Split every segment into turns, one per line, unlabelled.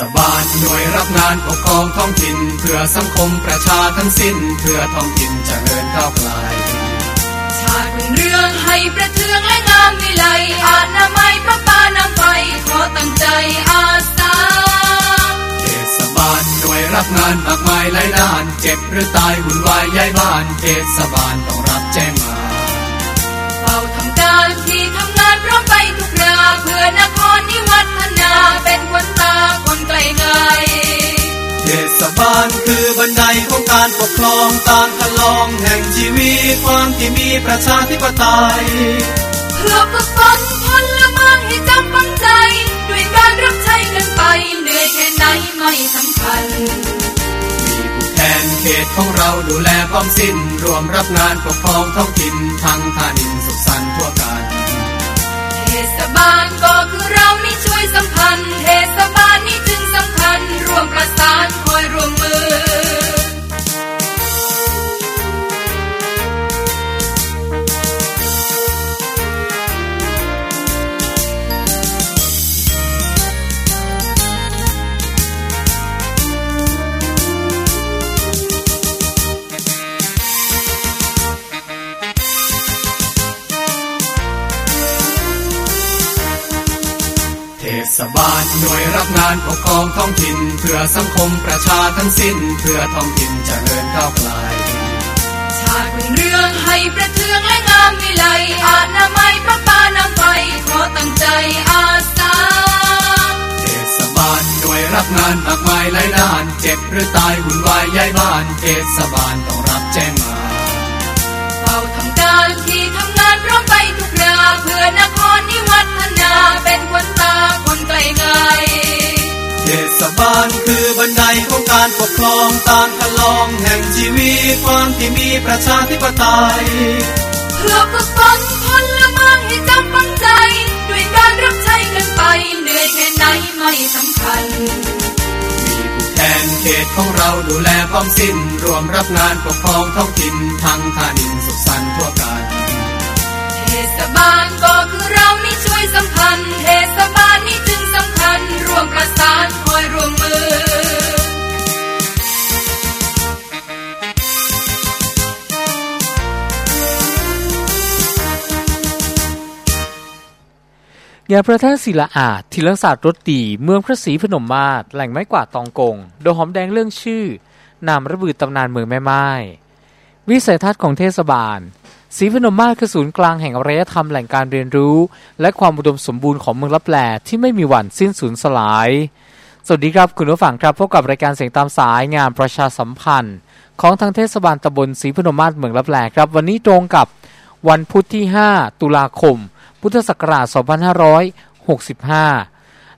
ศบาลหน่วยรับงานปกครองท้องถิ่น เพื่อสังคมประชาทั้งสิ้น เพื่อท้องถิ่นจเจริญก้าวไกล
ชาติเรื่องให้ประเทืองและงามวิไลอาณาไม้พระปานำไปขอตั้งใจอาสา
เทศบาลหน่วยรับงานมากมายหลายด้าน เจ็บหรือตายหุ่นวายย้ายบ้านเทศบาลต้องรับแจ้งมา
เฝ้าทำการที่ทำงานพร้อมไปทุกราเพื่อนครนิวัฒนาเป็นคน คนไกลไกล
เทศบาลคือบันไดของการปกครองตามคันลองแห่งชีวิตความที่มีประชาธิปไตย
เพื่อฝึกฝนพลเมืองให้จำฝังใจ ด้วยการรับใช้กันไปเหนื่อยแค่ไหนไม่สำคัญ
มีผู้แทนเขตของเราดูแลพร้อมสิ้น รวมรับงานปกครองท้องถิ่นทั้งท่านินสุขสันต์ทั่วกัน
เทศบาลก็คือเรานี่ ช่วยสัมพันธ์เทศบาลนี้จึงสำคัญรวมประสานคอยรวมมือ
ศบาลหน่วยรับงานปกครองท้องถิ่น เพื่อสังคมประชาทั้งสิ้น เพื่อท้องถิ่นจเจริญก้าวไกล
ชาติเรื่องให้ประเทืองและงามวิไลอาณาไม้พระปานำไปขอตั้งใจอาสา
เทศบาลหน่วยรับงานมากมายหลายด้าน เจ็บหรือตายหุ่นวายย้ายบ้านเทศบาลต้องรับแจ้งมา
เฝ้าทำการที่ทำงานพร้อมไปทุกราเพื่อนครนิวัฒนาเป็นคนตาค ไกลไกล
เทศบาลคือบันไดของการปกครองตามคันลองแห่งชีวิตความที่มีประชาธิปไตย
เพื่อฝึกฝนพลเมืองให้จำฝังใจ ด้วยการรับใช้กันไปเหนื่อยแค่ไหนไม่สำคัญ
มีผู้แทนเขตของเราดูแลพร้อมสิ้น รวมรับงานปกครองท้องถิ่นทั้งท่านินสุขสันต์ทั่วกัน
เทศบาลก็คือเรานี่ช่วยสัมพันธ์เทศบาลนี่ ประสานคอยรวมมื
อยาพระท่นศิลาอาจทิลังศาสตร์รถดีเมืองพระศรีพนมมาศแหล่งไม้กวาดตองกง โดยหอมแดงเรื่องชื่อนามระบือตำนานเมืองแม่ไม้วิสัยทัศน์ของเทศบาล ศรีพนมมาศคือศูนย์กลางแห่งอารยธรรมแหล่งการเรียนรู้ และความอุดมสมบูรณ์ของเมืองลับแลที่ไม่มีวันสิ้นสูญสลาย สวัสดีครับคุณผู้ฟังครับพบกับรายการเสียงตามสายงานประชาสัมพันธ์ ของทางเทศบาลตำบลศรีพนมมาศเมืองลับแลครับ วันนี้ตรงกับวันพุธที่ 5 ตุลาคม พุทธศักราช 2565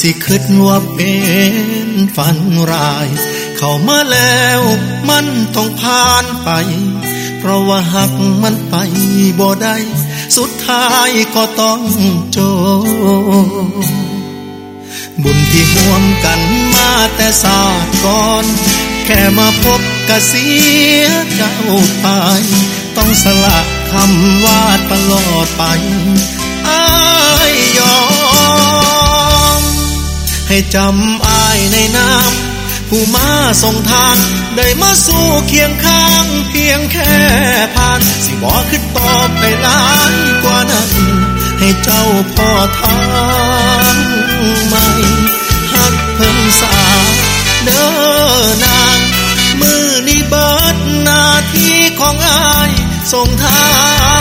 สิคิดว่า
เป็นฝันร้าย เข้ามาแล้วมันต้องผ่านไป เพราะว่าหักมันไปบ่ได้สุดท้ายก็ต้องจบบุญที่ห่วมกันมาแต่ศาสตร์ก่อน แค่มาพบกะเสียเจ้าไปต้องสละคำว่าตลอดไปอายยอม ให้จำอายในน้ำผู้มาส่งทาง ได้มาสู้เคียงข้าง เพียงแค่ผ่าน สิบอกขึ้นต่อไปหลายกว่านั้น ให้เจ้าพ่อทางใหม่หักเพิ่งสาเด้อนางมือนี้เบิดหน้าที่ของอายส่งทา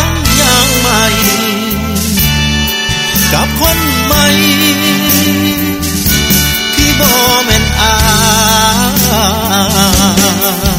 งอย่างใหม่ กับคนใหม่ ที่บ่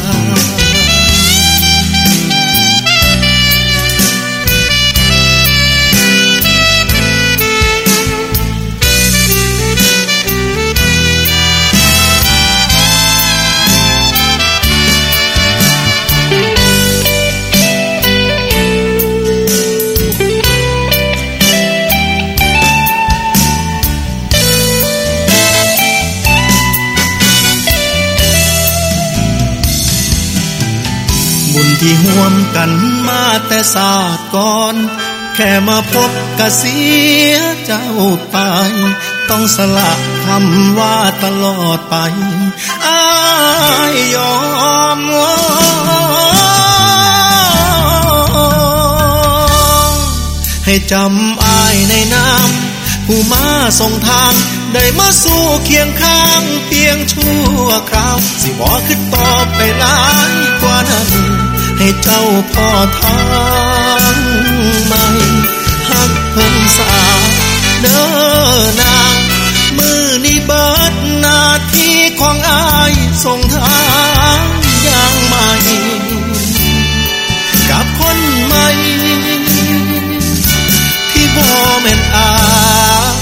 ที่ห่วมกันมาแต่ศาสตร์ก่อน แค่มาพบกะเสียเจ้าไป ต้องสละคำว่าตลอดไปอายยอมให้จำอายในน้ำผู้มาส่งทางได้มาสู้เคียงข้างเพียงชั่วคราว สิบอขึ้นต่อไปหลายกว่านั้น เจ้าพ่อทางใหม่หักเพิ่งสาเด้อนางมือนี้เบิดหน้าที่ของอายส่งทางอย่างใหม่กับคนใหม่ที่บ่แม่นอาย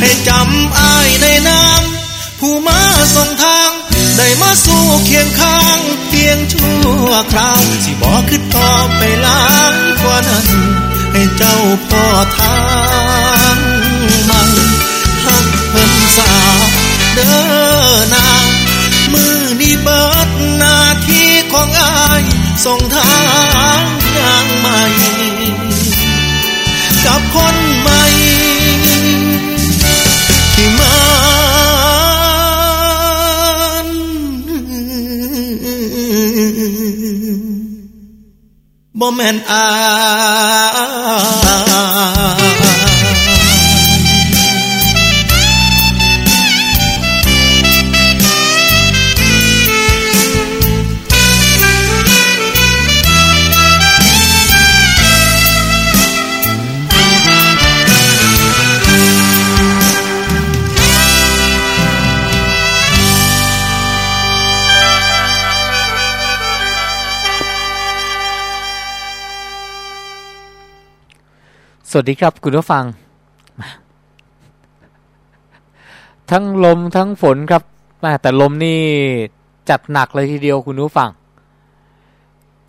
ให้จำอายในน้ำผู้มาส่งทางได้มาสู้เคียงข้าง ยงชั่วคราว สิบอกขึ้นต่อไปหลายกว่านั้น ให้เจ้าพ่อทางใหม่หักเพิ่นสาเด้อนางมือนี้เบิดหน้าที่ของอายส่งทางอย่างใหม่ กับคนใหม่ บ่แม่นอาย
สวัสดีครับคุณผู้ฟัง ทั้งลมทั้งฝนครับแต่ลมนี่จัดหนักเลยทีเดียวคุณผู้ฟัง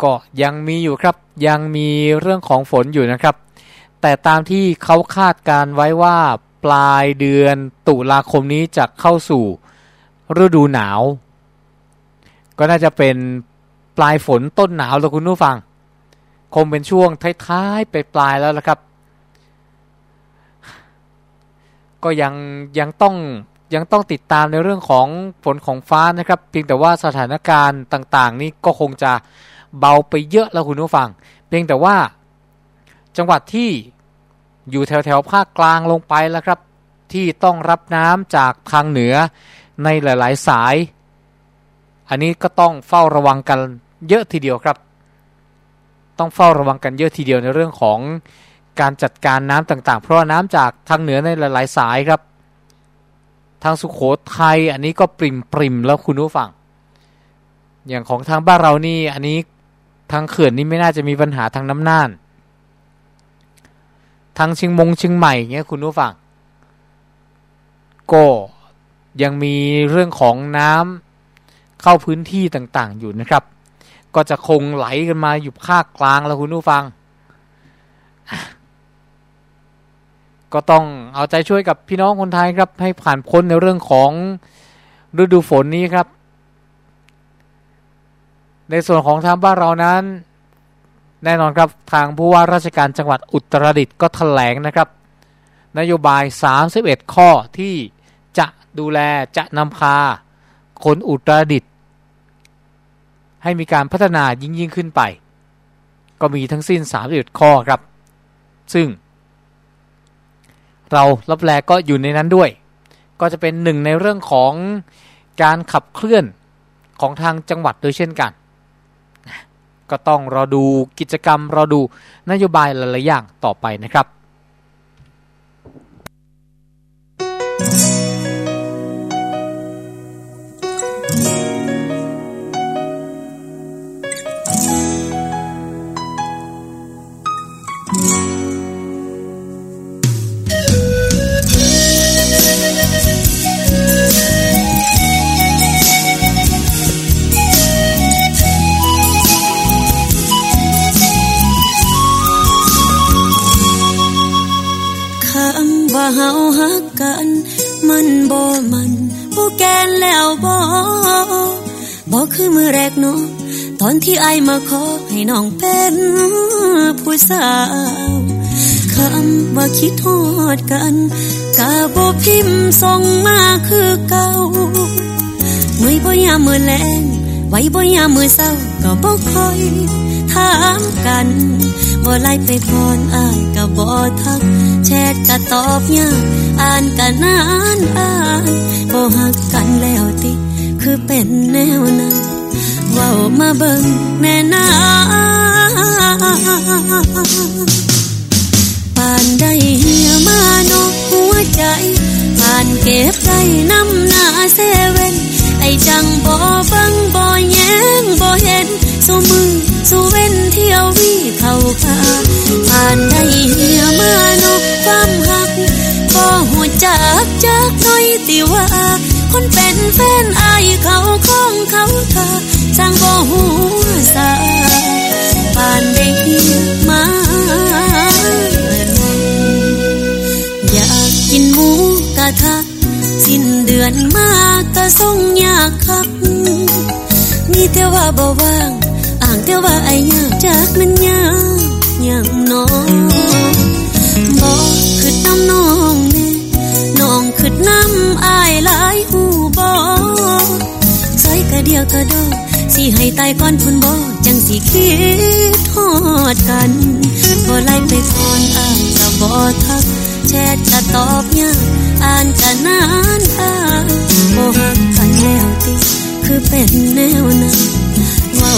ก็ยังมีอยู่ครับ ยังมีเรื่องของฝนอยู่นะครับ แต่ตามที่เขาคาดการไว้ว่าปลายเดือนตุลาคมนี้จะเข้าสู่ฤดูหนาว ก็น่าจะเป็นปลายฝนต้นหนาวแล้วคุณผู้ฟัง คงเป็นช่วงท้ายๆไปปลายแล้วละครับ ก็ยังยังต้องยังต้องติดตามในเรื่องของฝนของฟ้านะครับ เพียงแต่ว่าสถานการณ์ต่างๆ นี้ก็คงจะเบาไปเยอะแล้วคุณผู้ฟัง เพียงแต่ว่าจังหวัดที่อยู่แถวๆภาคกลางลงไปแล้วครับ ที่ต้องรับน้ำจากทางเหนือในหลายๆสาย อันนี้ก็ต้องเฝ้าระวังกันเยอะทีเดียวครับ ต้องเฝ้าระวังกันเยอะทีเดียวในเรื่องของ การจัดการน้ำต่างๆ เพราะน้ำจากทางเหนือในหลาย ๆ สายครับ ทางสุขโขทัยอันนี้ก็ปริมปริมแล้วคุณผู้ฟัง อย่างของทางบ้านเรานี่อันนี้ทางเขื่อนนี่ไม่น่าจะมีปัญหาทางน้ำน่าน ทางเชียงมงเชียงใหม่เงี้ยคุณผู้ฟังก็ยังมีเรื่องของน้ำเข้าพื้นที่ต่างๆ อยู่นะครับ ก็จะคงไหลกันมาอยู่ภาคกลางแล้วคุณผู้ฟัง ก็ต้องเอาใจช่วยกับพี่น้องคนไทยครับ ให้ผ่านพ้นในเรื่องของฤดูฝนนี้ครับ ในส่วนของทางบ้านเรานั้น แน่นอนครับทางผู้ว่าราชการจังหวัดอุตรดิตถ์ก็ถแถลงนะครับ นโยบาย 31 ข้อที่จะดูแลจะนำพาคนอุตรดิตถ์ให้มีการพัฒนายิ่งยิ่งขึ้นไป ก็มีทั้งสิ้น 31 ข้อครับ ซึ่ง เรารับแลก็อยู่ในนั้นด้วย ก็จะเป็นหนึ่งในเรื่องของการขับเคลื่อนของทางจังหวัดโดยเช่นกัน ก็ต้องรอดูกิจกรรมรอดูนโยบายหลายๆอย่างต่อไปนะครับ
เฮาฮักกัน มันบ่มันบ่แกนแล้วบ่บ่คือมือแรกเนาะตอนที่ไอมาขอให้น้องเป็นผู้สาวคำว่าคิดทอดกันกะบ่พิมพ์ส่งมาคือเก่าไม่บ่ยามมือแรงไว้บ่ยามมือเศร้าก็บ่คอยถามกันบ่ไล่ไปพรอายก็บ่ทัก ชทก็ตอบยากอ่านก็นนานอ่านบ่ฮักกันแล้วติคือเป็นแนวนั้นเว้ามาเบิ่งแน่นาปานได้เหียมานกหัวใจปานเก็บได้น้ำหน้าเซเว่นไอจังบ่ฟังบ่แย้งบ่เห็นสมือ สู้เว้นเที่ยววิเข้าคาผ่านได้เหียมานกความหักบ่หัวจักจักน้อยติว่า คนเป็นแฟนอายเขาของเขาเธอสร้างบ่หัวสาผ่านได้เหียมาอยากกินหมูกระทะสิ้นเดือนมาก็ส่งยากคักมีแต่ว่าบ่ว่างางแต่ว่าไอ้ยากจากมันยากอย่างน้องบอกคือน้ำน้องเน่น้องคือน้ำอายหลายหูบอกใส่กะเดียวกะดอกสิให้ตายก่อนพุ่นบ่จังสิคิดทอดกันบ่ไล่ไปก่อนอ่านก็บ่ทักแชทก็ตอบยากอ่านก็นานอ่านบ่ฮักกันแล้วติคือเป็นแนวนั้นเว้า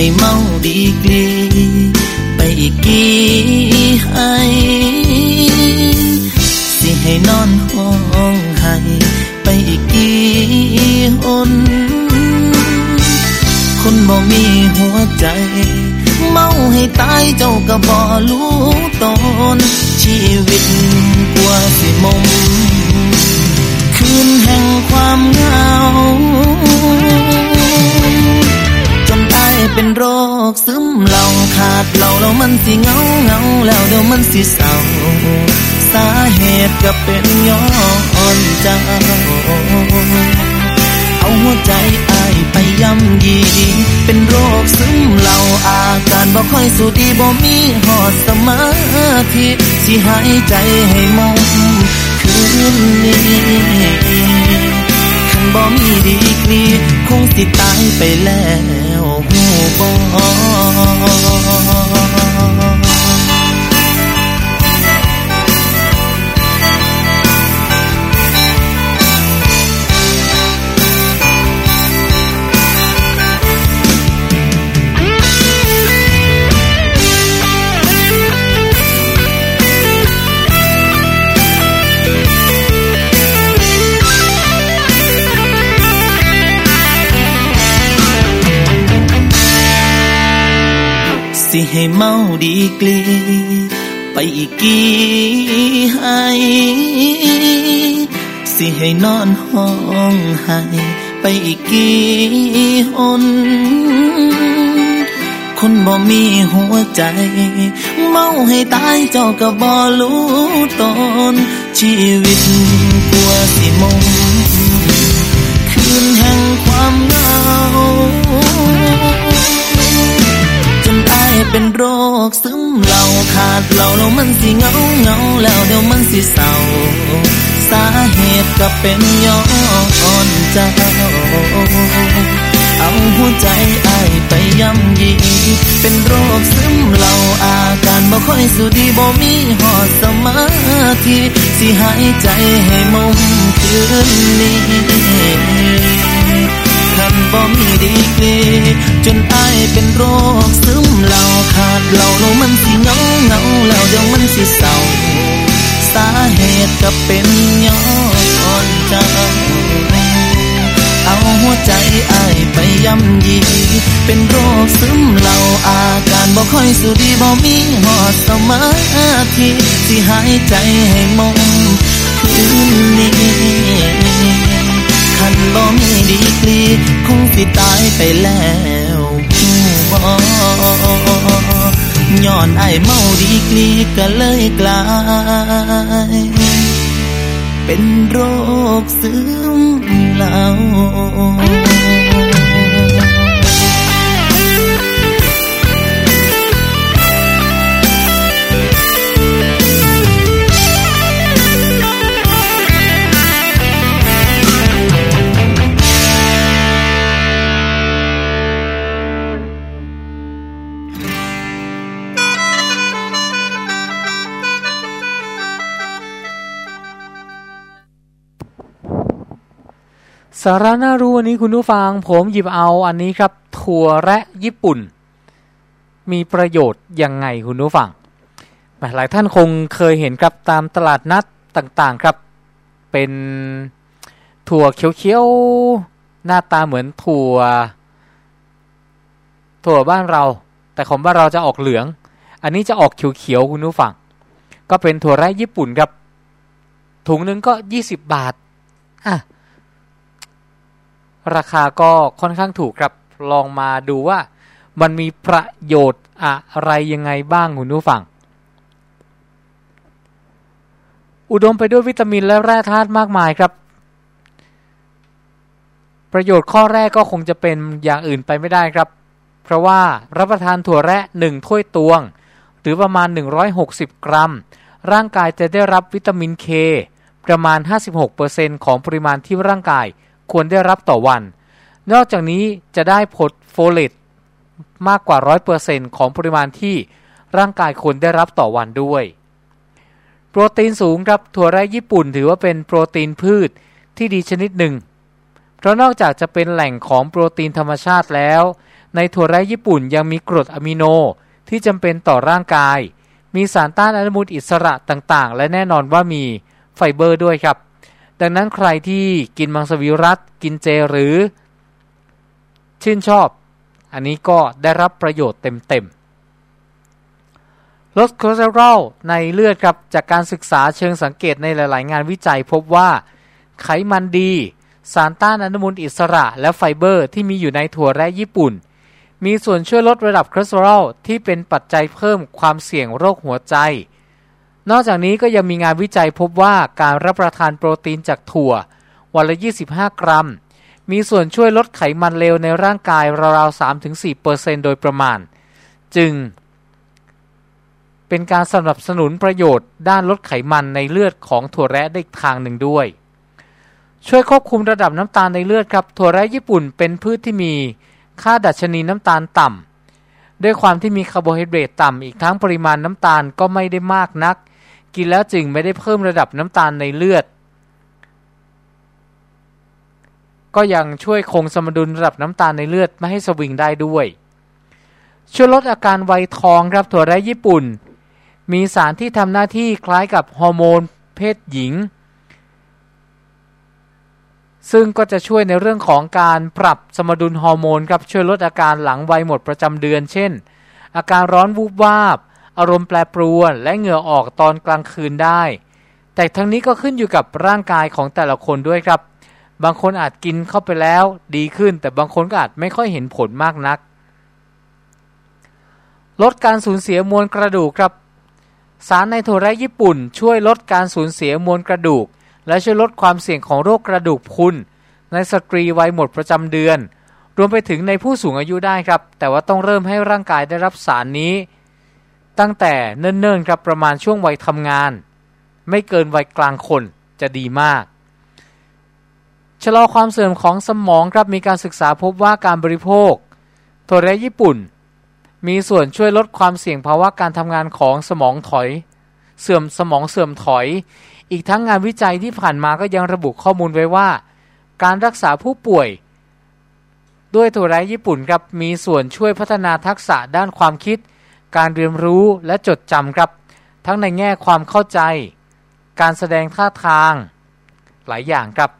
ให้เมาดีกลีไปอีกกี่ให้สิ
ให้นอนห้องให้ไปอีกกี่หนคนบ่มีหัวใจ เมาให้ตายเจ้าก็บ่รู้ตนชีวิตกลัวสิมมคืนแห่งความเหงา เป็นโรคซึมเหลาขาดเหล่าแล้วมันสิเงาเงาแล้วเดี๋ยวมันสิเศร้าสาเหตุก็เป็นย้อนใจเอาหัวใจอายไปย่ำยีเป็นโรคซึมเหลาอาการบ่ค่อยสู้ดีบ่มีหอดสมาธิสิหายใจให้มองคืนนี้บ่มีดีกรีคงสิตายไปแล้ว บ่ สิให้เมาดีกลี ไปอีกกี่ให้สิให้นอนห้องให้ไปอีกกี่หนคนบ่มีหัวใจ เมาให้ตายเจ้าก็บ่รู้ตน ชีวิตกลัวสิมงคืนแห่ง ขาดเราแล้วมันสิเงาเงาแล้วเดี๋ยวมันสิเศร้า สาเหตุก็เป็นย้อนใจเอาหัวใจอายไปย่ำยีเป็นโรคซึมเหล่าอาการบ่ค่อยสุดีบ่มีหอดสมาธิสิหายใจให้มุมคืนนี้ คันบ่มีดีกรีจนอายเป็นโรคซึมเหล่าขาดเหล่าแล้วมันสิเงาเงาแล้วเดี๋ยวมันสิเศร้าสาเหตุก็เป็นย้อนเจ้าเอาหัวใจอายไปย่ำยี เป็นโรคซึมเหล่าอาการบ่ค่อยสุดีบ่มีหอดสมาธิสิหายใจให้มงคืนนี้ บ่มีดีกรีคงสิตายไปแล้วบ่ย้อนไอเมาดีกรีก็เลยกลาย เป็นโรคซึมเหล่า
สาระน่ารู้วันนี้คุณผู้ฟัง ผมหยิบเอาอันนี้ครับ ถั่วแระญี่ปุ่น มีประโยชน์ยังไงคุณผู้ฟัง หลายท่านคงเคยเห็นครับตามตลาดนัดต่างๆครับ เป็นถั่วเขียวๆ หน้าตาเหมือนถั่ว ถั่วบ้านเรา แต่ของบ้านเราจะออกเหลือง อันนี้จะออกเขียวๆคุณผู้ฟัง ก็เป็นถั่วแระญี่ปุ่นครับ ถุงหนึ่งก็ 20 บาท ราคาก็ค่อนข้างถูกครับลองมาดูว่ามันมีประโยชน์อะไรยังไงบ้างคุณผู้ฟัง อุดมไปด้วยวิตามินและแร่ธาตุมากมายครับ ประโยชน์ข้อแรกก็คงจะเป็นอย่างอื่นไปไม่ได้ครับ เพราะว่ารับประทานถั่วแระหนึ่งถ้วยตวง หรือประมาณ 160 กรัม ร่างกายจะได้รับวิตามินเคประมาณ 56%ของปริมาณที่ร่างกาย ควรได้รับต่อวัน นอกจากนี้จะได้ผลโฟเลตมากกว่า 100%ของปริมาณที่ร่างกายควรได้รับต่อวันด้วย โปรตีนสูงครับถั่วแระญี่ปุ่นถือว่าเป็นโปรตีนพืชที่ดีชนิดหนึ่ง เพราะนอกจากจะเป็นแหล่งของโปรตีนธรรมชาติแล้ว ในถั่วแระญี่ปุ่นยังมีกรดอะมิโนที่จำเป็นต่อร่างกาย มีสารต้านอนุมูลอิสระต่างๆ และแน่นอนว่ามีไฟเบอร์ด้วยครับ ดังนั้นใครที่กินมังสวิรัติกินเจหรือ ชื่นชอบ อันนี้ก็ได้รับประโยชน์เต็มๆลดคอเลสเตอรอลในเลือดครับจากการศึกษาเชิงสังเกตในหลาย ๆ งานวิจัยพบว่าไขมันดี สารต้านอนุมูลอิสระและไฟเบอร์ที่มีอยู่ในถั่วแระญี่ปุ่น มีส่วนช่วยลดระดับคอเลสเตอรอลที่เป็นปัจจัยเพิ่มความเสี่ยงโรคหัวใจ นอกจากนี้ก็ยังมีงานวิจัยพบว่าการรับประทานโปรตีนจากถั่ว วันละ 25 กรัม มีส่วนช่วยลดไขมันเลวในร่างกายราวๆ3-4%โดยประมาณ จึง เป็นการสนับสนุนประโยชน์ด้านลดไขมันในเลือดของถั่วแระได้ทางหนึ่งด้วย ช่วยควบคุมระดับน้ำตาลในเลือดครับ ถั่วแระญี่ปุ่นเป็นพืชที่มีค่าดัชนีน้ำตาลต่ำด้วยความที่มีคาร์โบไฮเดรตต่ำอีกทั้งปริมาณน้ำตาลก็ไม่ได้มากนัก กินแล้วจึงไม่ได้เพิ่มระดับน้ำตาลในเลือด ก็ยังช่วยคงสมดุลระดับน้ำตาลในเลือดไม่ให้สวิงได้ด้วย ช่วยลดอาการวัยทองครับถั่วแระญี่ปุ่น มีสารที่ทำหน้าที่คล้ายกับฮอร์โมนเพศหญิง ซึ่งก็จะช่วยในเรื่องของการปรับสมดุลฮอร์โมนครับช่วยลดอาการหลังวัยหมดประจำเดือน เช่น อาการร้อนวูบวาบ อารมณ์แปรปรวนและเหงื่อออกตอนกลางคืนได้ แต่ทั้งนี้ก็ขึ้นอยู่กับร่างกายของแต่ละคนด้วยครับ บางคนอาจกินเข้าไปแล้วดีขึ้น แต่บางคนก็อาจไม่ค่อยเห็นผลมากนัก ลดการสูญเสียมวลกระดูกครับ สารในถั่วแระญี่ปุ่น ช่วยลดการสูญเสียมวลกระดูก และช่วยลดความเสี่ยงของโรคกระดูกพุนในสตรีวัยหมดประจำเดือน รวมไปถึงในผู้สูงอายุได้ครับ แต่ว่าต้องเริ่มให้ร่างกายได้รับสารนี้ ตั้งแต่เนิ่นๆครับประมาณช่วงวัยทำงาน ไม่เกินวัยกลางคนจะดีมากชะลอความเสื่อมของสมองครับมีการศึกษาพบว่าการบริโภคถั่วแระญี่ปุ่น มีส่วนช่วยลดความเสี่ยงภาวะการทำงานของสมองถอย เสื่อมสมองเสื่อมถอย อีกทั้งงานวิจัยที่ผ่านมาก็ยังระบุข้อมูลไว้ว่า การรักษาผู้ป่วย ด้วยถั่วแรญี่ปุ่นครับมีส่วนช่วยพัฒนาทักษะด้านความคิด การเรียนรู้และจดจำครับ ทั้งในแง่ความเข้าใจ การแสดงท่าทาง หลายอย่างครับ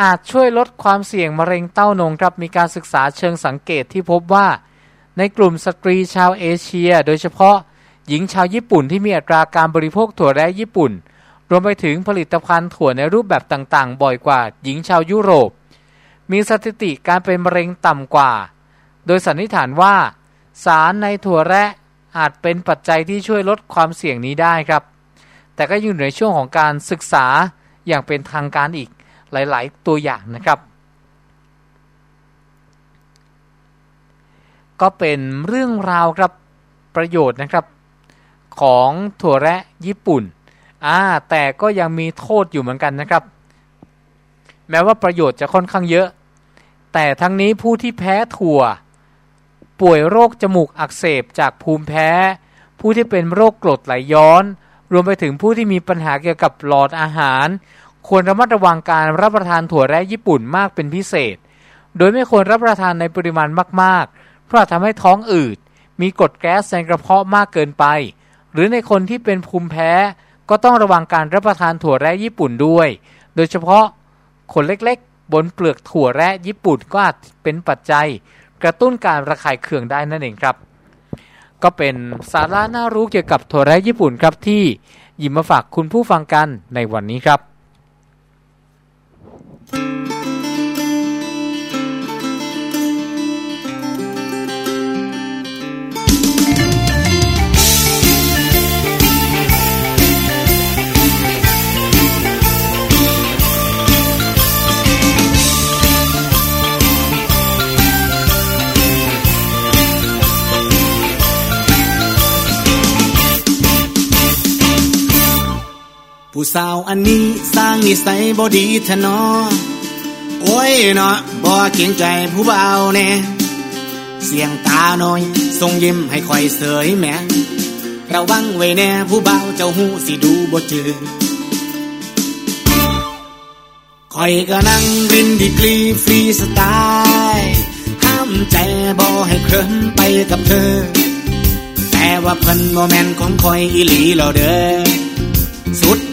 อาจช่วยลดความเสี่ยงมะเร็งเต้านมครับ มีการศึกษาเชิงสังเกตที่พบว่า ในกลุ่มสตรีชาวเอเชีย โดยเฉพาะหญิงชาวญี่ปุ่นที่มีอัตราการบริโภคถั่วแระญี่ปุ่น รวมไปถึงผลิตภัณฑ์ถั่วในรูปแบบต่างๆ บ่อยกว่าหญิงชาวยุโรป มีสถิติการเป็นมะเร็งต่ำกว่า โดยสันนิษฐานว่า สารในถั่วแระอาจเป็นปัจจัยที่ช่วยลดความเสี่ยงนี้ได้ครับ แต่ก็อยู่ในช่วงของการศึกษาอย่างเป็นทางการอีกหลายๆ ตัวอย่างนะครับ ก็เป็นเรื่องราวครับประโยชน์นะครับ ของถั่วแระญี่ปุ่นอ่าแต่ก็ยังมีโทษอยู่เหมือนกันนะครับ แม้ว่าประโยชน์จะค่อนข้างเยอะ แต่ทั้งนี้ผู้ที่แพ้ถั่ว ป่วยโรคจมูกอักเสบจากภูมิแพ้ ผู้ที่เป็นโรคกรดไหลย้อน รวมไปถึงผู้ที่มีปัญหาเกี่ยวกับหลอดอาหาร ควรระมัดระวังการรับประทานถั่วแระญี่ปุ่นมากเป็นพิเศษ โดยไม่ควรรับประทานในปริมาณมากๆ เพราะอาจทำให้ท้องอืด มีกรดแก๊สในกระเพาะมากเกินไป หรือในคนที่เป็นภูมิแพ้ก็ต้องระวังการรับประทานถั่วแระญี่ปุ่นด้วย โดยเฉพาะ ขนเล็กๆ บนเปลือกถั่วแระญี่ปุ่นก็อาจเป็นปัจจัยกระตุ้นการระคายเคืองได้นั่นเองครับ ก็เป็นสาระน่ารู้เกี่ยวกับถั่วแระญี่ปุ่นครับที่หยิบมาฝากคุณผู้ฟังกันในวันนี้ครับ
ผู้สาวอันนี้สร้างนิสัยบ่ดีทะนอโอ้ยเนาะบ่เกรงใจผู้เบาแน่เสียงตาน้อยส่งยิ้มให้คอยเสยแม่ระวังไว้แน่ผู้เบาเจ้าหูสิดูบ่จืดคอยก็นั่งรินดีกรีฟรีสไตล์ห้ามใจบ่ให้เคลิ้มไปกับเธอ แต่ว่าเพิ่นบ่แม่นของคอยอีหลีแล้วเด้อสุด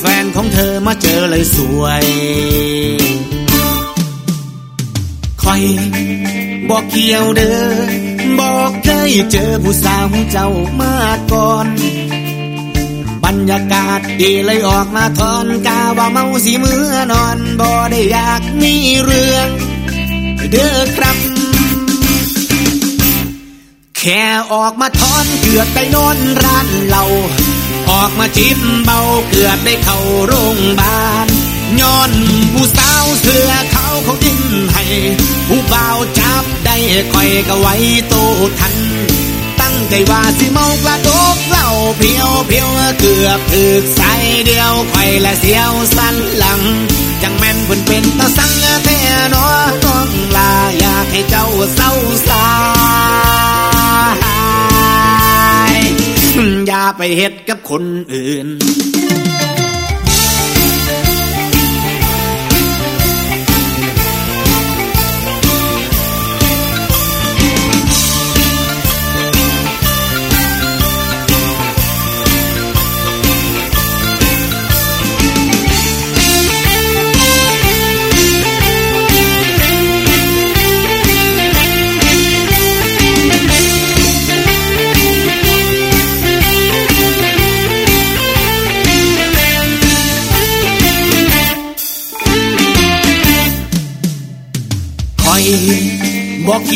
แฟนของเธอมาเจอเลยสวยคอยบอกเกี่ยวเด้อบอกเคยเจอผู้สาวเจ้ามาก่อน บรรยากาศดีเลยออกมาทอนกาว่าเมาสิเมื่อนอนบ่ได้อยากมีเรื่อง เด้อครับ แค่ออกมาทอนเกือบไปนอนร้านเหล้า ออกมาจิ้มเบาเกือบได้เข้าโรงบาลย้อนผู้สาวเสือเขาเขาดิ้นให้ผู้บ่าวจับได้คอยก็ไว้โตทัน ตั้งใจว่าสิเมากระดกเหล้าเพียวเพียวเกือบถึกใสเดียวคอยและเสียวสันหลัง จังแม่นเพิ่นเป็นตาสังแท้นอน้องลาอยากให้เจ้าเศร้าสา อย่าไปเฮ็ดกับคนอื่น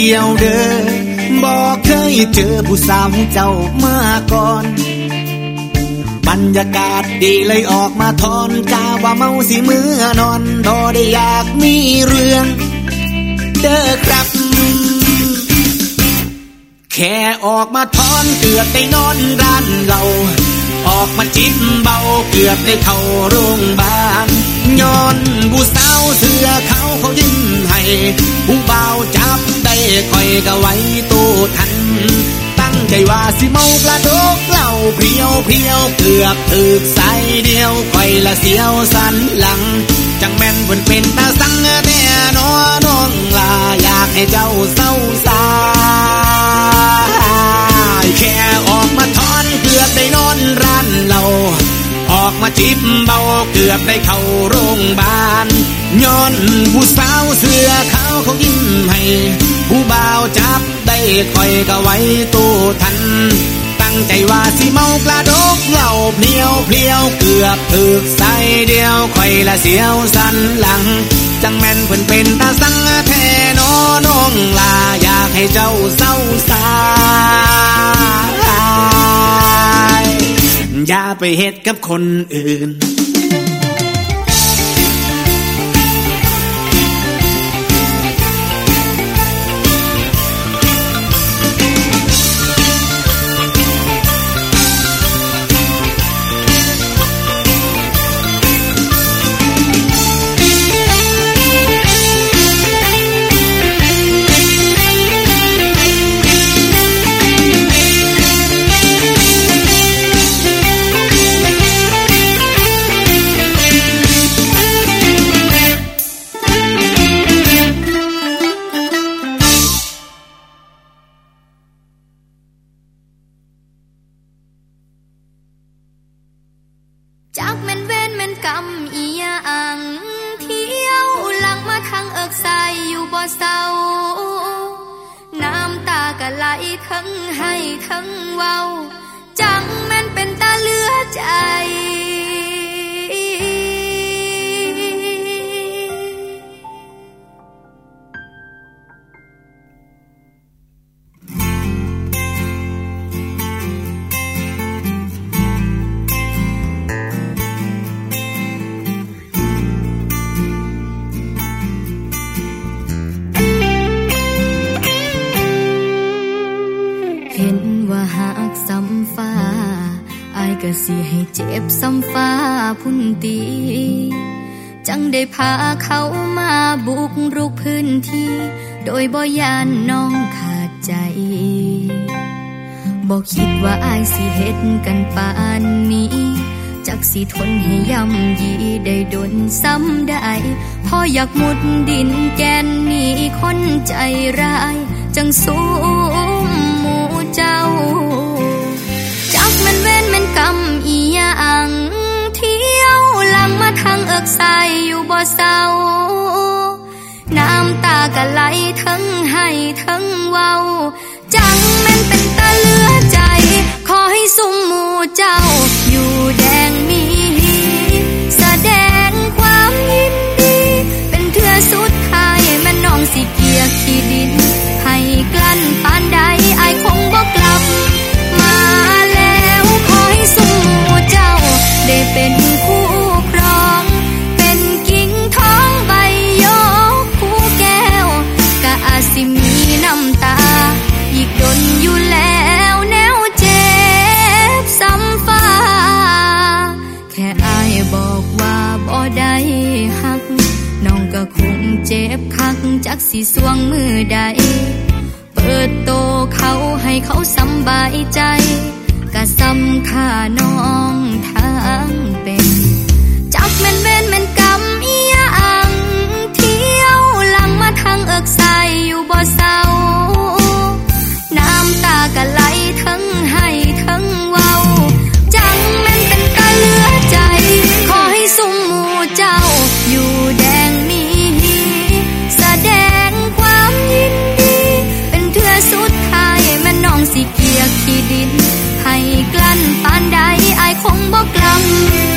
ียวเด้อบอกเคยเจอผู้สาวเจ้ามาก่อนบรรยากาศดีเลยออกมาทอนกาว่าเมาสิมือนอนพอได้อยากมีเรื่อง เด้อครับ แค่ออกมาทอนเกือบได้นอนร้านเราออกมาจิ้มเบาเกือบได้เข้าโรงพยาบาลย้อนผู้สาวเสือเขาเขายิ้ม ผู้เบาจับได้คอยก็ไว้ตู้ทัน ตั้งใจว่าสิเมาปลาดกเหล่าเพียวเพียวเกือบถึกใสเดียวคอยละเสียวสันหลัง จังแม่นบนเป็นตาสังแน่นอน้องลาอยากให้เจ้าเศร้าสายแค่ออกมาทอนเกือบได้นอนร้านเราออกมาจิบเบาเกือบได้เข้าโรงพยาบาล ย้อนผู้สาวเสื้อขาวเขายิ้มให้ ผู้บ่าวจับได้คอยก็ไว้ตู้ทัน ตั้งใจว่าสิเมากระดกเหล่าเพลียวเพลียวเกือบถึกใส่เดียวคอยละเสียวสันหลัง จังแม่นเพิ่นเป็นตาสังแทนอน้องลาอยากให้เจ้าเศร้าสายอย่าไปเฮ็ดกับคนอื่น
ได้พาเขามาบุกรุกพื้นที่ โดยบ่ยานน้องขาดใจบอกคิดว่าอายสิเฮ็ดกันปานนี้ จักสิทนให้ย่ำยีได้ดนซ้ำได้พออยากมุดดินแกนนีคนใจร้าย จังสู้หมู่เจ้า จักมันเว้นมันกรรมอีหยัง กใสอยู่บ่เศร้า น้ำตาก็ไหลทั้งให้ทั้งเว้า จังแม่นเป็นตาเลือใจ ขอให้สุมหมู่เจ้า อยู่แดงมีแสดงความยินดี เป็นเทือสุดท้ายแม่น้องสิเกียกขี้ดิน ให้กลั้นปานใดไอายคงบ่กลับ มาแล้วขอให้สุมหมู่เจ้า ได้เป็น จักสีสวงมือใด เปิดโตเขาให้เขาสำบายใจกะซ้ำค่าน้องทางเป็น จักแม่นเว้นแม่นกำอียัง เที่ยวหลังมาทางเอิกใสอยู่บ่เศร้า น้ำตากะ
ไหล
ก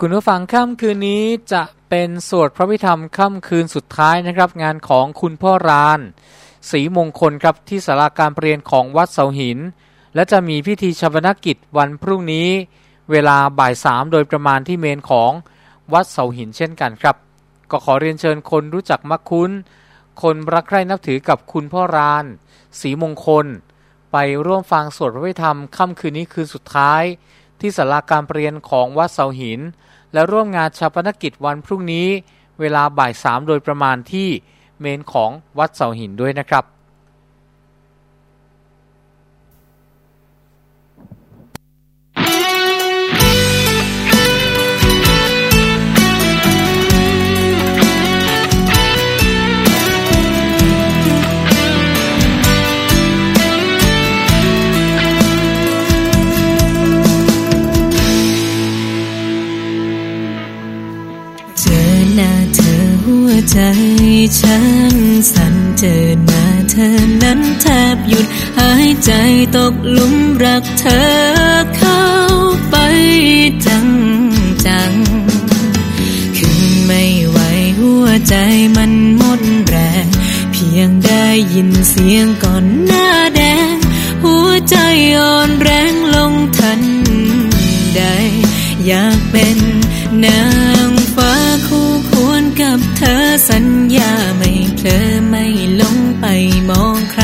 คุณผู้ฟังค่ำคืนนี้จะเป็นสวดพระพิธรรมค่ำคืนสุดท้ายนะครับ งานของคุณพ่อรานสีมงคลครับที่สาราการเปลี่ยนของวัดเสาหิน และจะมีพิธีชาปนกิจวันพรุ่งนี้ เวลาบ่ายสามโดยประมาณที่เมนของวัดเสาหินเช่นกันครับ ก็ขอเรียนเชิญคนรู้จักมักคุ้น คนรักใคร่นับถือกับคุณพ่อรานสีมงคล ไปร่วมฟังสวดพระพิธรรมค่ำคืนนี้คืนสุดท้าย ที่ศาลาการเปลี่ยนของวัดเสาหิน และร่วมงานชาปนกิจวันพรุ่งนี้ เวลาบ่ายสามโดยประมาณที่เมนของวัดเสาหินด้วยนะครับ
ใจฉันสั่นเจอหน้าเธอนั้นแทบหยุดหายใจตกลุมรักเธอเข้าไปจังจังขึ้นไม่ไหวหัวใจมันหมดแรง เพียงได้ยินเสียงก่อนหน้าแดง หัวใจอ่อนแรงลงทันใด อยากเป็นนาง กับเธอสัญญาไม่เพลอไม่ลงไปมองใคร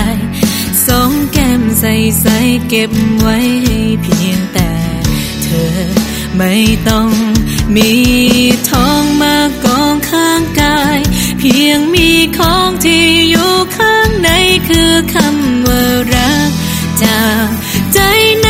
สองแก้มใสใสเก็บไว้ให้เพียงแต่เธอไม่ต้องมีทองมากองข้างกาย เพียงมีของที่อยู่ข้างในคือคำว่ารักจากใจนั้น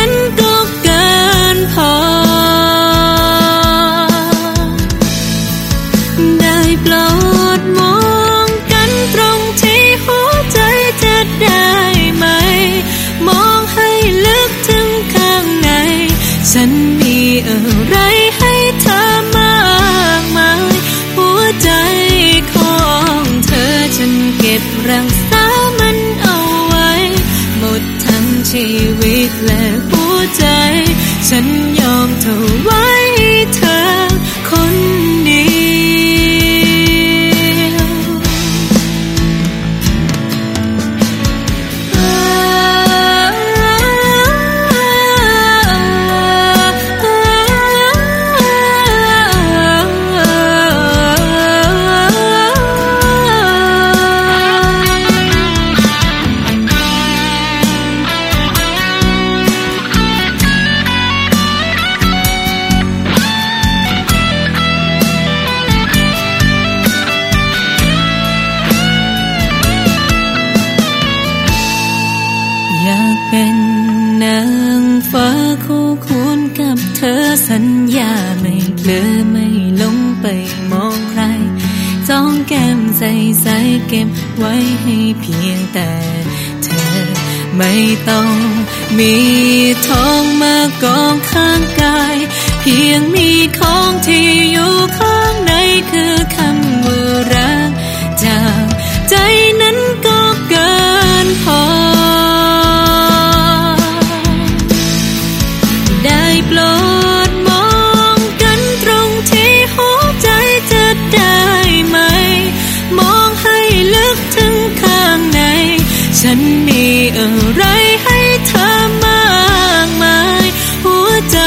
ฉันมีอะไรให้เธอมากมาย หัวใจ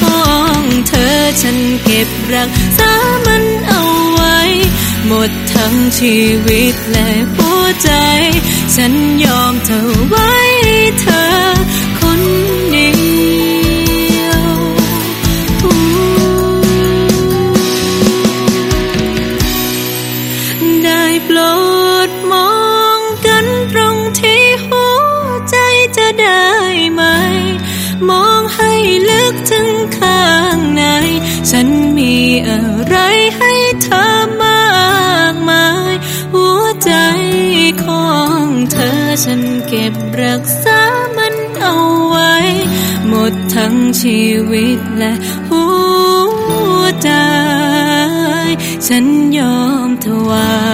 ของเธอฉันเก็บรักษามันเอาไว้ หมดทั้งชีวิตและหัวใจ ฉันยอมเธอไว้เธอ ฉันเก็บรักษามันเอาไว้ หมดทั้งชีวิตและหัวใจ ฉันยอมถวาย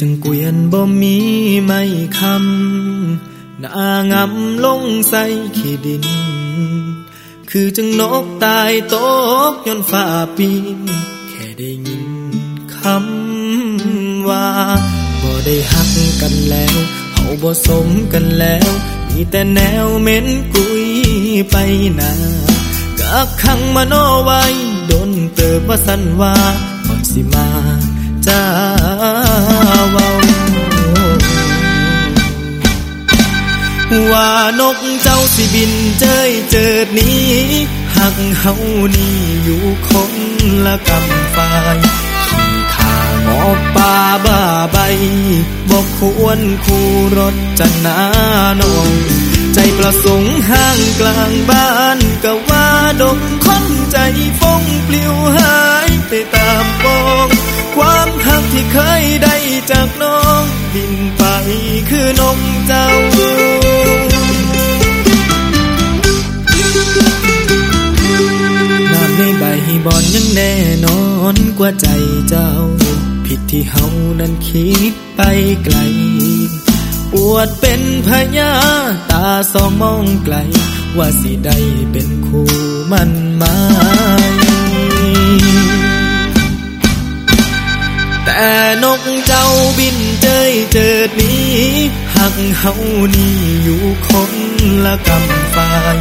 จังเกวียนบ่มีไม่คำหน้างำลงใส่ขี้ดิน คือจังนกตายตกย้อนฟ้าปีนแค่ได้ยินคำว่าบ่ได้หักกันแล้วเฮาบ่สมกันแล้ว มีแต่แนวเหม็นกุยไปนากักขังมโนไว้ดนเติบว่าสันว่าก่อนสิมา จ้าวาว่านกเจ้าสิบินเจยเจิดหนี้หักเฮานี่อยู่คนละกำฝ่ายขี่ขาหมอป่าบ้าใบบอกควรคู่รถจะนานอง ใจประสงค์ห้างกลางบ้านก็ว่าดงคนใจฟงปลิวหายไปตามปอง ความหักที่เคยได้จากน้องบินไปคือนมเจ้าน้ำในใบบอนยังแน่นอนกว่าใจเจ้า ผิดที่เฮานั้นคิดไปไกล อวดเป็นพญาตาสองมองไกล ว่าสิได้เป็นคู่มันหมาย แต่นกเจ้าบินเจยเจิดหนี้หักเฮานี่อยู่คนละกำฝ่าย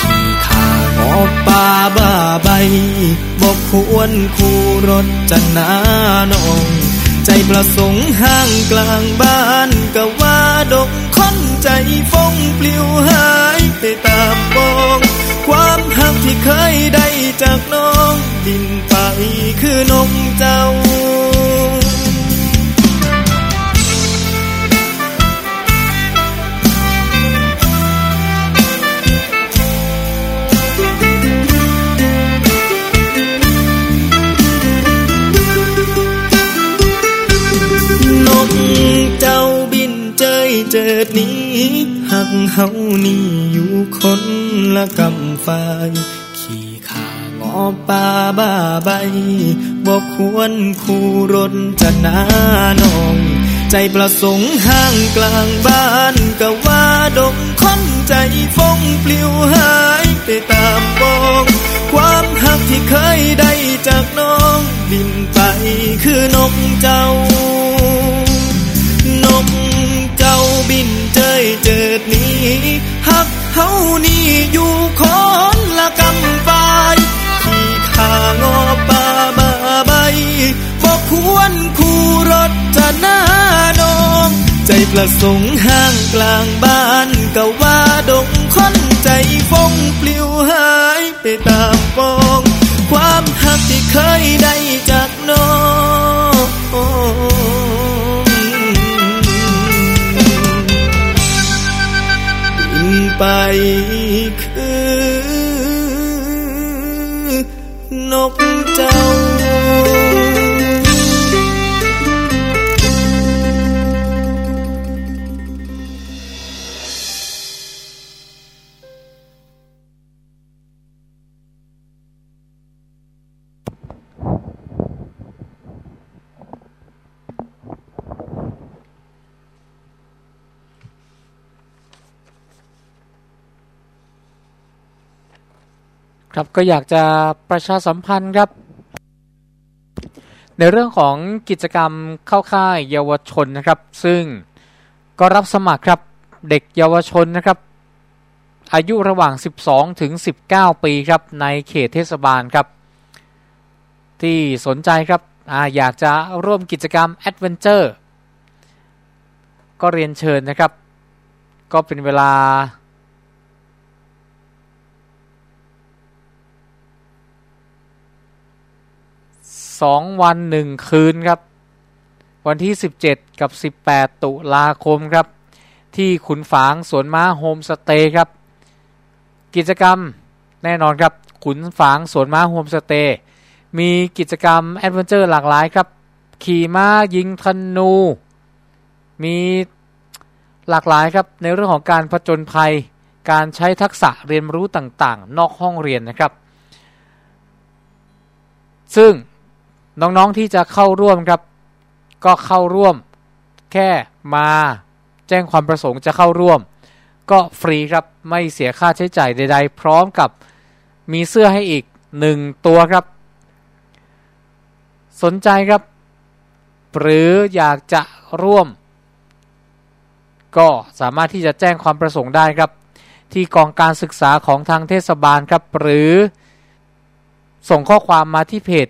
ขี่ขาหอบป่าบ้าใบบอกควรคู่รถจะนานอง ใจประสงค์ห้างกลางบ้านก็ว่าดงคนใจฟงปลิวหายไปตามปองความหักที่เคยได้จากน้องบินไปคือนม กเฮานี่อยู่คนละกำฝ่ายขี่ขางอป่าบ้าใบบอกควรคู่รถจะนานอง ใจประสงค์ห้างกลางบ้านก็ว่าดงคนใจฟงปลิวหายไปตามปองความหักที่เคยได้จากน้องบินไปคือนกเจ้า บินเจยเจิดนี้ฮักเฮานี่อยู่คนละกำปายที่ขางอปาบาใบบอกควรคู่รถจะหน้านองใจประสงค์ห้างกลางบ้านก็ว่าดงคนใจฟงปลิวหายไปตามปอง ความหักที่เคยได้จาก ค
รับก็อยากจะประชาสัมพันธ์ครับ ในเรื่องของกิจกรรมเข้าค่ายเยาวชนนะครับ ซึ่งก็รับสมัครครับเด็กเยาวชนนะครับ อายุระหว่าง 12 ถึง 19 ปีครับในเขตเทศบาลครับ ที่สนใจครับออยากจะร่วมกิจกรรมแอดเวนเจอร์ก็เรียนเชิญนะครับ ก็เป็นเวลา สองวันหนึ่งคืนครับ วันที่ 17 กับ 18 ตุลาคมครับ ที่ขุนฝางสวนม้าโฮมสเตย์ครับ กิจกรรมแน่นอนครับ ขุนฝางสวนม้าโฮมสเตย์มีกิจกรรม adventure หลากหลายครับ ขี่ม้ายิงธนู มีหลากหลายครับ ในเรื่องของการผจญภัย การใช้ทักษะเรียนรู้ต่างๆ นอกห้องเรียนนะครับ ซึ่ง น้องๆที่จะเข้าร่วมครับ ก็เข้าร่วมแค่มาแจ้งความประสงค์จะเข้าร่วม ก็ฟรีครับไม่เสียค่าใช้จ่ายใด ๆ พร้อมกับมีเสื้อให้อีกหนึ่งตัวครับ สนใจครับ หรืออยากจะร่วม ก็สามารถที่จะแจ้งความประสงค์ได้ครับ ที่กองการศึกษาของทางเทศบาลครับ หรือส่งข้อความมาที่เพจ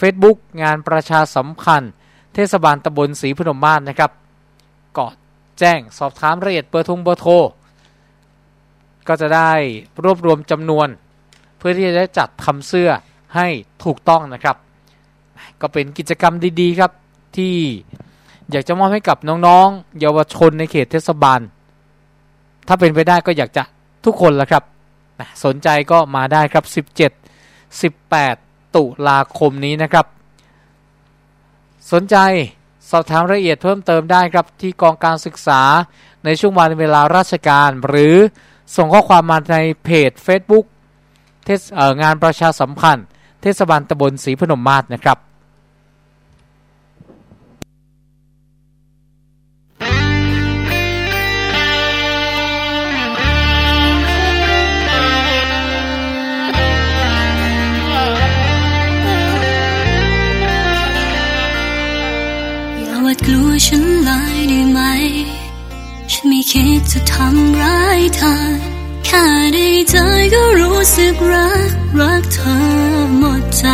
Facebook งานประชาสัมพันธ์เทศบาลตำบลศรีพนมมาศนะครับก็แจ้งสอบถามรายละเอียดเบอร์ทงเบอร์โทรก็จะได้รวบรวมจำนวน เพื่อที่จะได้จัดทำเสื้อให้ถูกต้องนะครับ ก็เป็นกิจกรรมดีๆครับที่อยากจะมอบให้กับน้องๆ เยาวชนในเขตเทศบาล ถ้าเป็นไปได้ก็อยากจะทุกคนละครับ สนใจก็มาได้ครับ 17 18 ตุลาคมนี้นะครับ สนใจสอบถามรายละเอียดเพิ่มเติมได้ครับที่กองการศึกษาในช่วงวันเวลาราชการ หรือส่งข้อความมาในเพจ Facebook เทศงานประชาสัมพันธ์ เทศบาลตำบลศรีพนมมาศนะครับ
เธอ แค่ได้เจอก็รู้สึกรัก รักเธอหมดใจ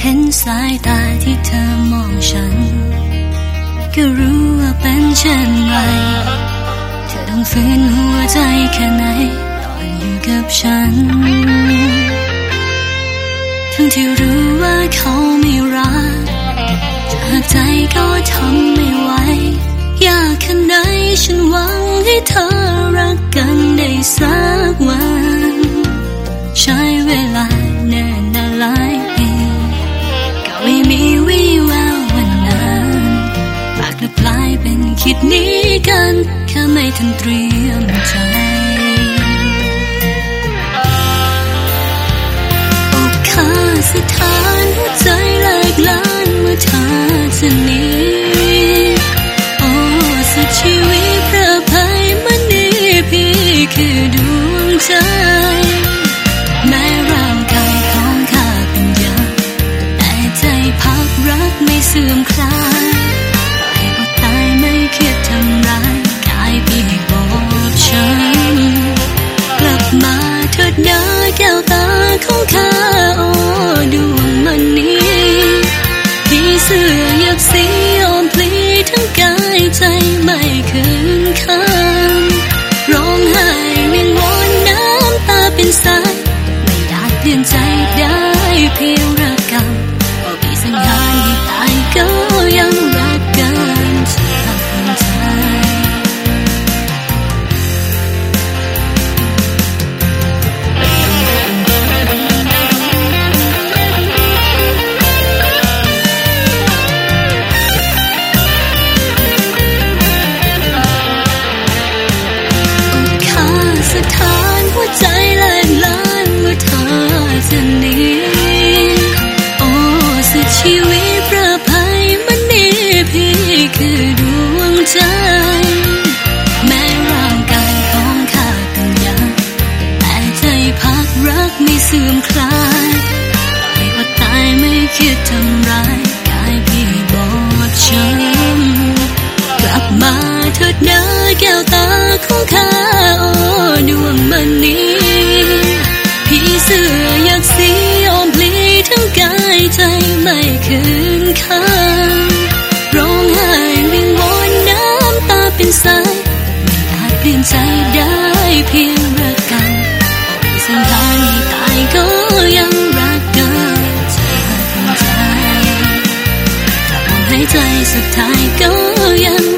เห็นสายตาที่เธอมองฉัน ก็รู้ว่าเป็นเช่นไร เธอต้องฝืนหัวใจแค่ไหนตอนอยู่กับฉัน ทั้งที่รู้ว่าเขาไม่รักจากใจก็ทำไม่ไหว ยากแค่ไหนฉันหวังให้เธอรักกันได้สักวัน ใช้เวลาเนิ่นานหลายปีก็ไม่มีวี่แวววันนั้นปากและปลายเป็นคิดนี้กันแค่ไม่ทันเตรียมใจอกขาสถานหัวใจแหลกลานเมื่อเธอจะหนี ลมหาย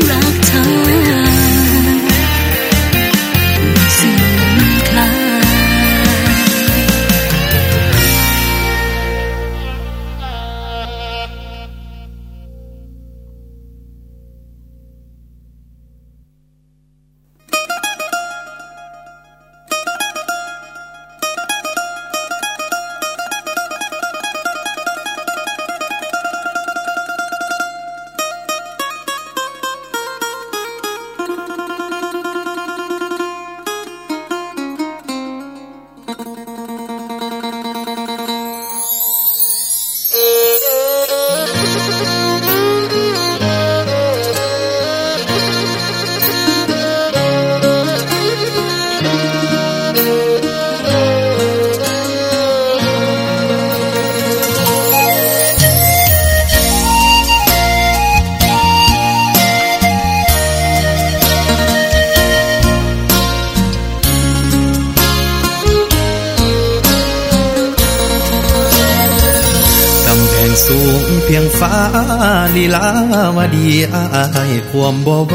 วดีอายความบ่ไหว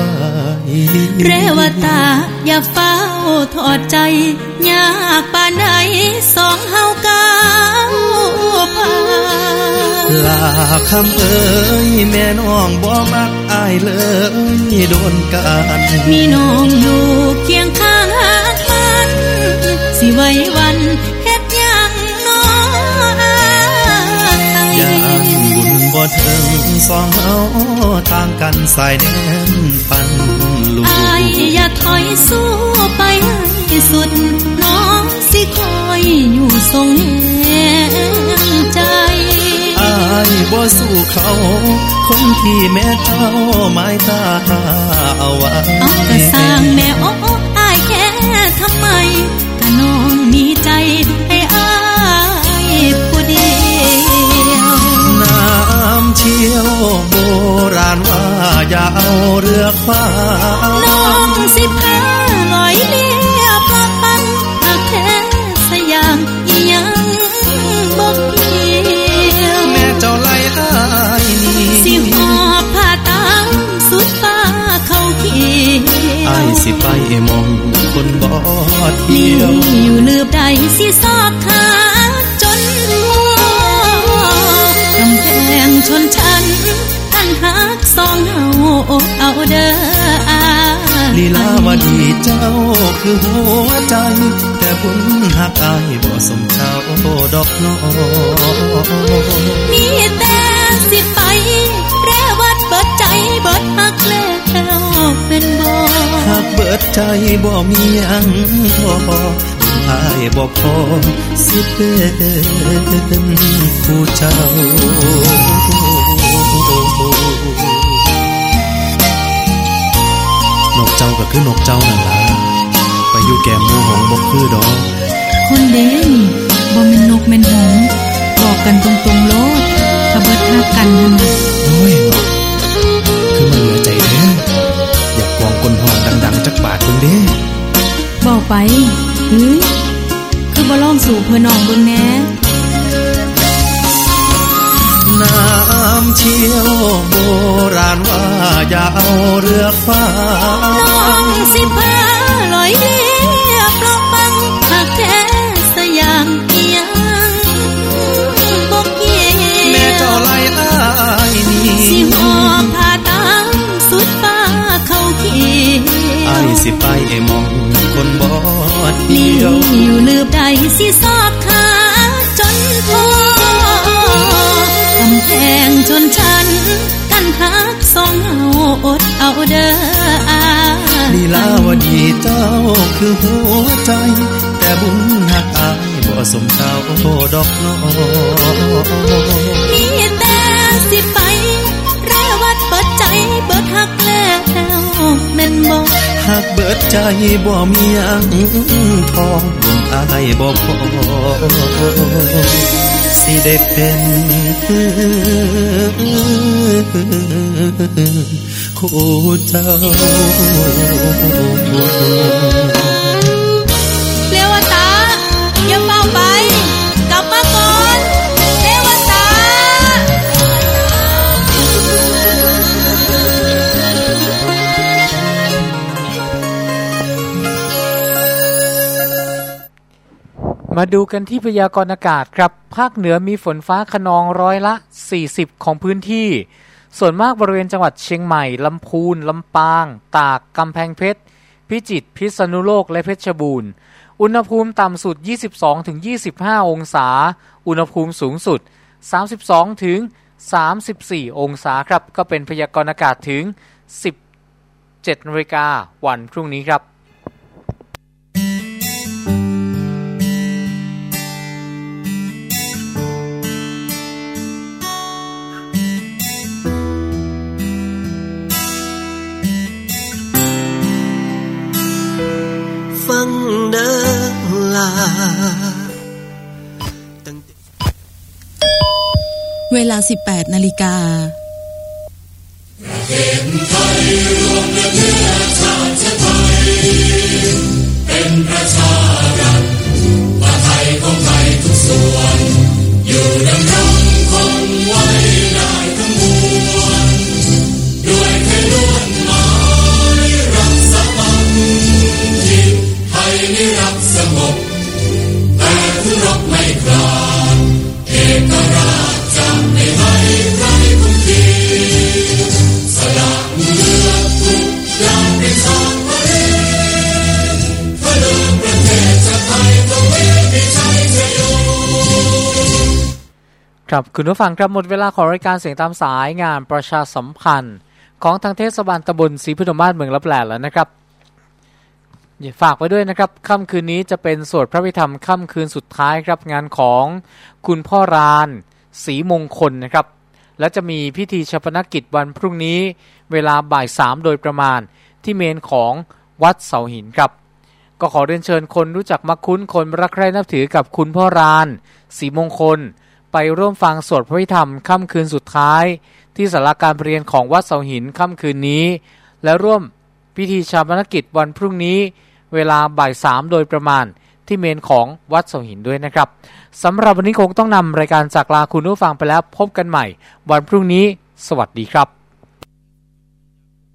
เรวตาอย่าเฝ้าถอดใจ ยากปานใดสองเฮาก้าวผ่าน
ลาคำเอ้ยแม่น้องบ่มักอายเลยโดนกัน
มีน้องอยู่เคียงข้างหากมันสิไว้วัน
ถึงสองเฮาต่างกันสายแดนปันลูก
อายอย่าถอยสู้ไปให้สุด น้องสิคอยอยู่ทรงแหงใจไอา
ยบ่สู้เขา คนที่แม่เจ้าหมายตาเอาไว้
เอากระสร้างแม่โอ้ไอายแค่ทำไมก็น้องมีใจให้อ เชี่
ยวโบราณว่าอย่าเอาเรือคว้า
น้องสิพาลอยเลียปลาปันหากแท้สยามอีหยังบ่เกี่ยว
แม่เจ้าไล่อายนี่
สิหอบผ้าตามสุดฟ้าเขาเขียว
อายสิไปมองคนบ่เที่
นี่
ยว
อยู่ลืบใดสิสอบหาจ
ลีลาวดีเจ้าคือหัวใจ แต่บุญหักอายบ่สมเจ้าดอกนอ
มีแต่สิไปแรวัดเบิดใจเบิดหักแล้วเป็นบ่
หากเบิดใจบ่มียังพออายบ่พอสิเป็นผู้เจ้า เจ้าก็คือนกเจ้านั่นล่ะไปอยู่แก้มหมูหงบ่คือดอก
คนเด้นี่บ่แม่นนกแม่นหงส์บอกกันตรงๆโลดถ้าเบิดฮักกันนั่นน่ะ
โอ้ยเนาะคือมันเหลือใจเด้อยากกวางคนห้องดังๆจักบาทเพิ่งเด้
บอกไปเฮ้ยคือบ่ลองสู่เพื่อน้องเบิ่งแน่
น้ำเชี่ยวโบราณว่าอย่าเอาเรือฟ้า
สิ
ไปมองคนบอดเดียว
อยู่ลืบใดสิซอกขาจนพอกำแพงชนชั้นกันหักสองเฮาอดเอาเด้อ
ลีลาวดีเจ้าคือหัวใจ แต่บุญหักอายบ่สมเจ้าดอกน้อ
มีแต่สิไป หัก
เบิดใจบ่มียังทองบุญอายบ่พอสิได้เป็นคู่เจ้า
มา
ดูกันที่พยากรณ์อากาศครับ ภาคเหนือมีฝนฟ้าขนองร้อยละ 40 ของพื้นที่ ส่วนมากบริเวณจังหวัดเชียงใหม่ ลำพูน ลำปาง ตาก กำแพงเพชร พิจิตร พิษณุโลก และเพชรบูรณ์ อุณหภูมิต่ำสุด 22-25 องศา อุณหภูมิสูงสุด 32-34 องศาครับ ก็เป็นพยากรณ์อากาศถึง 17นาฬิกาวันพรุ่งนี้ครับา
18นาฬิกาประเทศไทยรวมเนื้อชาติไทยเป็นประชารัฐว่าไทยของไทยทุกส่วน อยู่ดำรง
ครับคุณผู้ฟังครับหมดเวลาของรายการเสียงตามสายงานประชาสัมพันธ์ ของทางเทศบาลตำบลศรีพุทธมาศเมืองลับแหลแล้วนะครับฝากไว้ด้วยนะครับค่ำคืนนี้จะเป็นสวดพระพิธรรมค่ำคืนสุดท้ายครับงานของคุณพ่อรานศรีมงคลนะครับ และจะมีพิธีชาปนกิจวันพรุ่งนี้ เวลาบ่ายสามโดยประมาณที่เมนของวัดเสาหินครับ ก็ขอเรียนเชิญคนรู้จักมักคุ้นคนรักใคร่นับถือกับคุณพ่อรานศรีมงคล ไปร่วมฟังสวดพระพิธรรมค่ำคืนสุดท้าย ที่สาราการเรียนของวัดเสาหินค่ำคืนนี้ และร่วมพิธีชาปนกิจวันพรุ่งนี้ เวลาบ่ายสามโดยประมาณที่เมนของวัดเสาหินด้วยนะครับสำหรับวันนี้คงต้องนำรายการจากลาคุณผู้ฟังไปแล้วพบกันใหม่ วันพรุ่งนี้ สวัสดีครับ